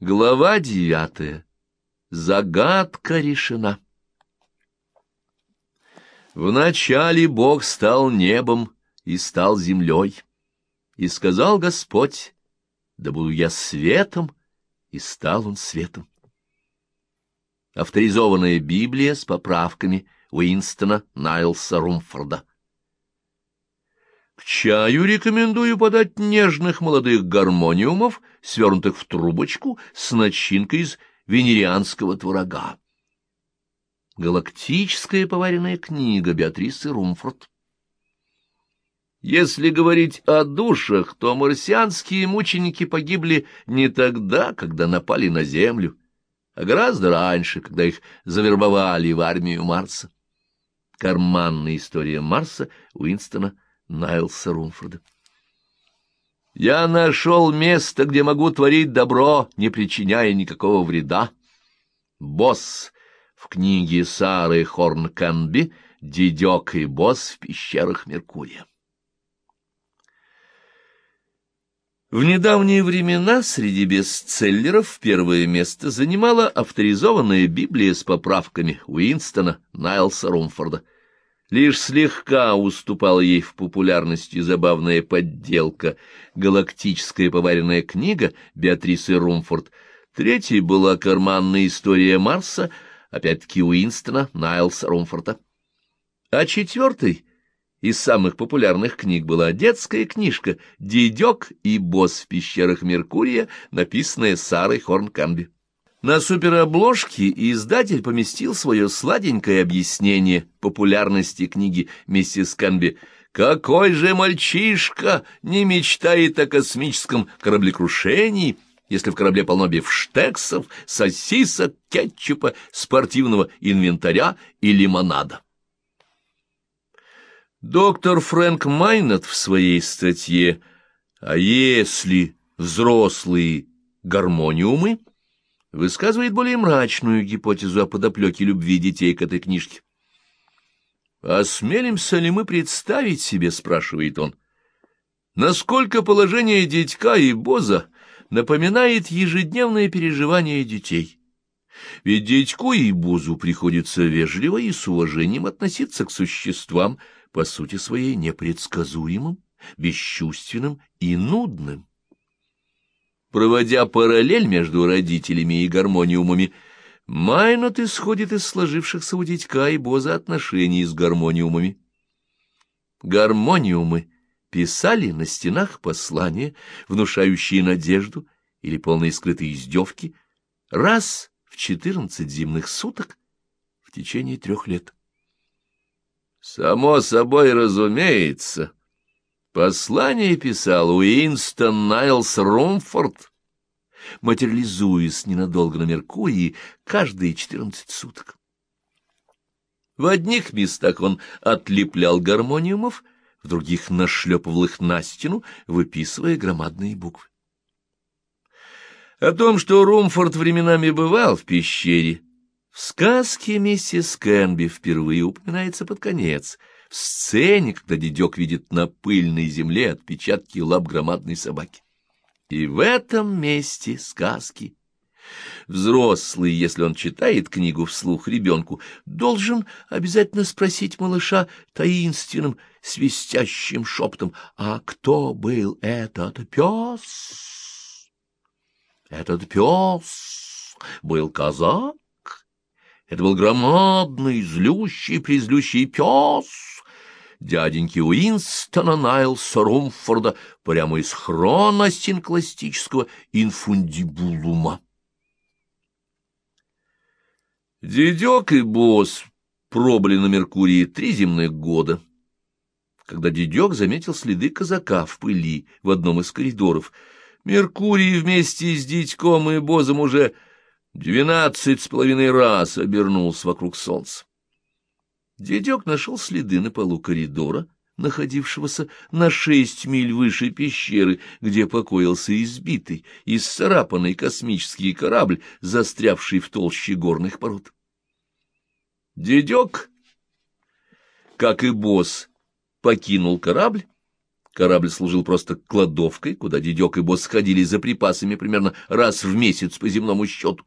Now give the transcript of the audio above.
Глава девятая. Загадка решена. Вначале Бог стал небом и стал землей. И сказал Господь, да буду я светом, и стал он светом. Авторизованная Библия с поправками Уинстона Найлса Румфорда. К чаю рекомендую подать нежных молодых гармониумов, свернутых в трубочку, с начинкой из венерианского творога. Галактическая поваренная книга Беатрисы Румфорд. Если говорить о душах, то марсианские мученики погибли не тогда, когда напали на Землю, а гораздо раньше, когда их завербовали в армию Марса. Карманная история Марса Уинстона Найлса Румфорда. «Я нашел место, где могу творить добро, не причиняя никакого вреда. Босс в книге Сары Хорнканби «Дидек и босс в пещерах Меркурия». В недавние времена среди бестселлеров первое место занимала авторизованная Библия с поправками Уинстона Найлса Румфорда. Лишь слегка уступала ей в популярности забавная подделка «Галактическая поваренная книга» Беатрисы Румфорд. Третьей была карманная история Марса, опять-таки Уинстона Найлса Румфорда. А четвертой из самых популярных книг была детская книжка «Дидек и босс в пещерах Меркурия», написанная Сарой Хорнканби. На суперобложке издатель поместил свое сладенькое объяснение популярности книги «Миссис Канби». «Какой же мальчишка не мечтает о космическом кораблекрушении?» если в корабле полно бифштексов, сосисок, кетчупа, спортивного инвентаря и лимонада. Доктор Фрэнк Майнет в своей статье «А если взрослые гармониумы?» Высказывает более мрачную гипотезу о подоплеке любви детей к этой книжке. «Осмелимся ли мы представить себе, — спрашивает он, — насколько положение дитька и боза напоминает ежедневное переживание детей?» Ведь дядьку и Бузу приходится вежливо и с уважением относиться к существам, по сути своей непредсказуемым, бесчувственным и нудным. Проводя параллель между родителями и гармониумами, Майнот исходит из сложившихся у дядька и Боза отношений с гармониумами. Гармониумы писали на стенах послания, внушающие надежду или полные скрытой издевки, раз в четырнадцать зимных суток в течение трех лет. Само собой разумеется, послание писал Уинстон Найлс Румфорд, материализуясь ненадолго на Меркурии каждые четырнадцать суток. В одних местах он отлеплял гармониумов, в других нашлепывал их на стену, выписывая громадные буквы. О том, что Румфорд временами бывал в пещере, в сказке миссис Кэнби впервые упоминается под конец, сцене, когда дедек видит на пыльной земле отпечатки лап громадной собаки. И в этом месте сказки Взрослый, если он читает книгу вслух ребенку, должен обязательно спросить малыша таинственным, свистящим шептом, «А кто был этот пес?» Этот пес был казак. Это был громадный, злющий, призлющий пес дяденьки Уинстона Найлса Румфорда прямо из хрона синкластического инфундибулума. Дедек и босс пробыли на Меркурии три земных года. Когда дедек заметил следы казака в пыли в одном из коридоров — Меркурий вместе с Дитьком и Бозом уже двенадцать с половиной раз обернулся вокруг солнца. Дедек нашел следы на полу коридора, находившегося на шесть миль выше пещеры, где покоился избитый, исцарапанный космический корабль, застрявший в толще горных пород. Дедек, как и босс, покинул корабль, Корабль служил просто кладовкой, куда дедек и босс ходили за припасами примерно раз в месяц по земному счету.